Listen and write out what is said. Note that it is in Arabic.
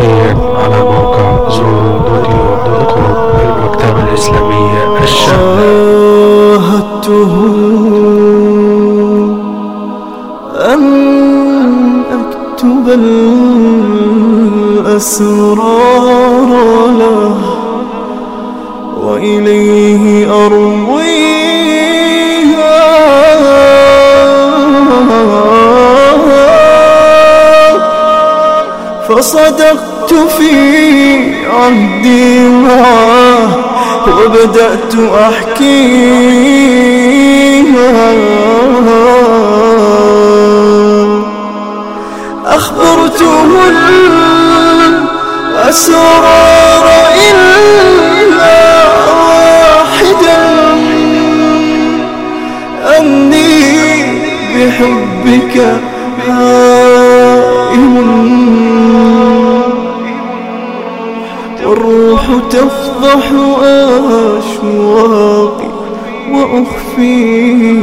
الخير على موقع www.qurub المكتبة الإسلامية الشاهدته أن أكتب الأسرار له وإليه أرويها فصدق في عهدي معه وبدأت أحكيها. أخبرته الأسرار إلا واحدا. أني بحبك هائم الروح تفضح أشواقي وأخفيها.